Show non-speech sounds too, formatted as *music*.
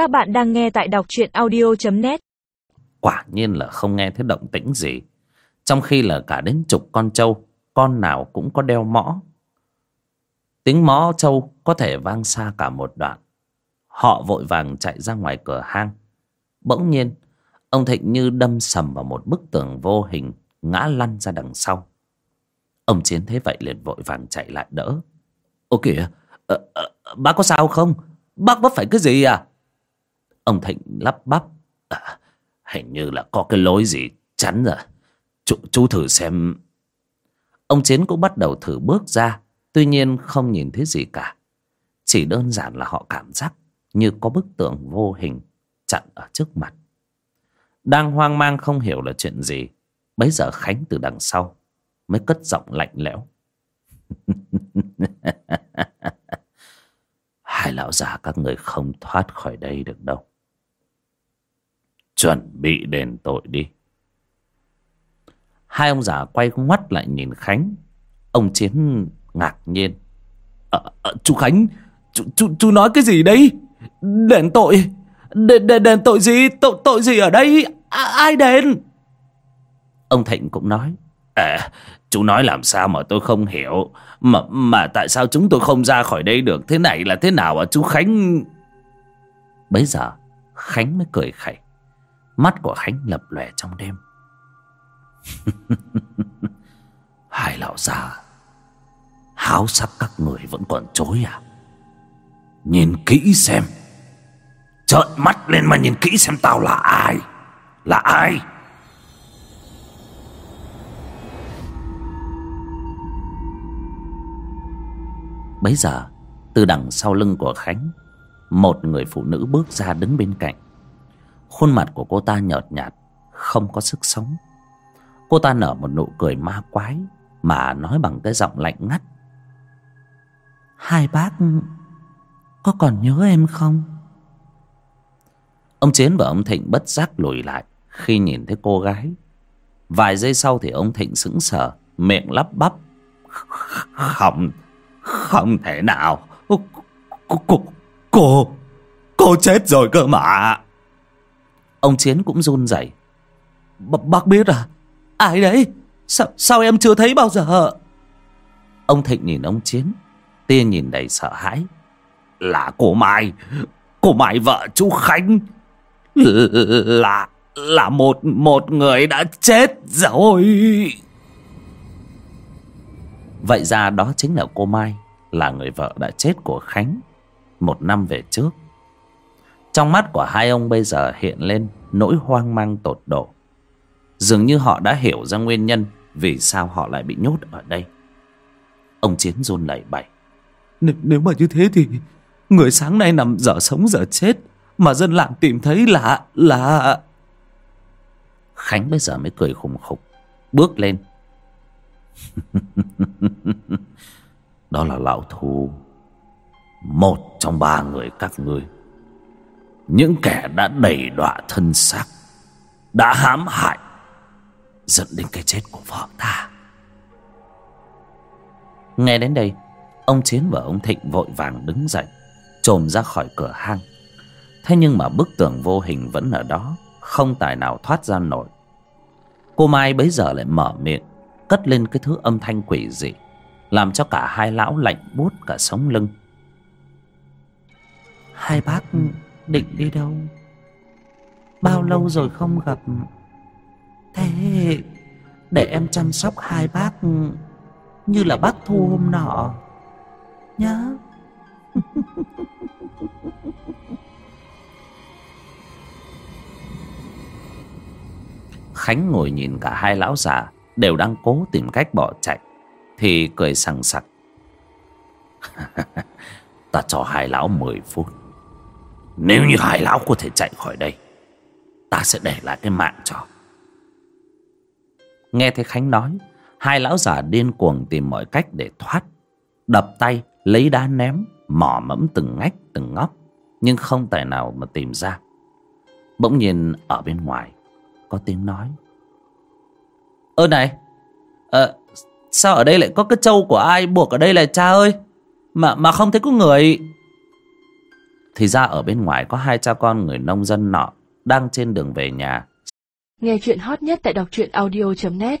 Các bạn đang nghe tại đọc truyện audio.net Quả nhiên là không nghe thấy động tĩnh gì. Trong khi là cả đến chục con trâu, Con nào cũng có đeo mõ. Tiếng mõ trâu có thể vang xa cả một đoạn. Họ vội vàng chạy ra ngoài cửa hang. Bỗng nhiên, Ông Thịnh như đâm sầm vào một bức tường vô hình, Ngã lăn ra đằng sau. Ông Chiến thấy vậy liền vội vàng chạy lại đỡ. Ô kìa ờ, ờ, Bác có sao không? Bác vấp phải cái gì à? Ông Thịnh lắp bắp. À, Hình như là có cái lối gì chắn rồi. Chú, chú thử xem. Ông Chiến cũng bắt đầu thử bước ra Tuy nhiên không nhìn thấy gì cả. Chỉ đơn giản là họ cảm giác Như có bức tường vô hình Chặn ở trước mặt. Đang hoang mang không hiểu là chuyện gì Bấy giờ Khánh từ đằng sau Mới cất giọng lạnh lẽo. *laughs* Hai lão già các người không thoát khỏi đây được đâu. Chuẩn bị đền tội đi. Hai ông già quay ngoắt lại nhìn Khánh. Ông Chiến ngạc nhiên. À, à, Chú Khánh chú, chú, chú nói cái gì đấy Đền tội? Đền, đền, đền tội gì? Tội, tội gì ở đây? À, Ai đền? Ông Thịnh cũng nói À chú nói làm sao mà tôi không hiểu? Mà mà tại sao chúng tôi không ra khỏi đây được? Thế này là thế nào à chú Khánh? Bấy giờ Khánh mới cười khẩy. Mắt của Khánh lập lòe trong đêm. *laughs* Hai lão già, Háo sắc các người vẫn còn chối à? Nhìn kỹ xem. Trợn mắt lên mà nhìn kỹ xem tao là ai? Là ai? Bấy giờ, Từ đằng sau lưng của Khánh, Một người phụ nữ bước ra đứng bên cạnh. Khuôn mặt của cô ta nhợt nhạt Không có sức sống. Cô ta nở một nụ cười ma quái Mà nói bằng cái giọng lạnh ngắt. Hai bác Có còn nhớ em không? Ông Chiến và ông Thịnh bất giác lùi lại Khi nhìn thấy cô gái. Vài giây sau thì ông Thịnh sững sờ Miệng lắp bắp. Không Không thể nào. Cô Cô Cô, cô chết rồi cơ mà. Ông Chiến cũng run rẩy. Bác biết à? Ai đấy? Sao, sao em chưa thấy bao giờ? Ông Thịnh nhìn ông Chiến. Tia nhìn đầy sợ hãi. Là cô Mai. Cô Mai vợ chú Khánh. Là là một một người đã chết rồi. Vậy ra đó chính là cô Mai. Là người vợ đã chết của Khánh. Một năm về trước. Trong mắt của hai ông bây giờ hiện lên nỗi hoang mang tột độ. Dường như họ đã hiểu ra nguyên nhân vì sao họ lại bị nhốt ở đây. Ông Chiến run lẩy bẩy. Nếu, nếu mà như thế thì người sáng nay nằm dở sống dở chết mà dân làng tìm thấy là là Khánh bây giờ mới cười khùng khục bước lên. *laughs* Đó là lão thù một trong ba người các ngươi những kẻ đã đầy đọa thân xác, đã hãm hại, dẫn đến cái chết của vợ ta. Nghe đến đây, ông chiến và ông thịnh vội vàng đứng dậy, trồm ra khỏi cửa hang. Thế nhưng mà bức tường vô hình vẫn ở đó, không tài nào thoát ra nổi. Cô mai bấy giờ lại mở miệng, cất lên cái thứ âm thanh quỷ dị, làm cho cả hai lão lạnh buốt cả sống lưng. Hai bác định đi đâu? Bao lâu rồi không gặp? Thế để em chăm sóc hai bác như là bác thu hôm nọ nhớ *laughs* khánh ngồi nhìn cả hai lão già, đều đang cố tìm cách bỏ chạy, thì cười sằng sặc. *laughs* Ta cho hai lão mười phút nếu như hai lão có thể chạy khỏi đây Ta sẽ để lại cái mạng cho Nghe thấy Khánh nói Hai lão già điên cuồng tìm mọi cách để thoát. Đập tay Lấy đá ném Mỏ mẫm từng ngách từng ngóc Nhưng không tài nào mà tìm ra. Bỗng nhiên ở bên ngoài Có tiếng nói. Ơ này à, Sao ở đây lại có cái trâu của ai buộc ở đây là cha ơi? Mà mà không thấy có người thì ra ở bên ngoài có hai cha con người nông dân nọ đang trên đường về nhà. Nghe chuyện hot nhất tại đọc truyện audio.net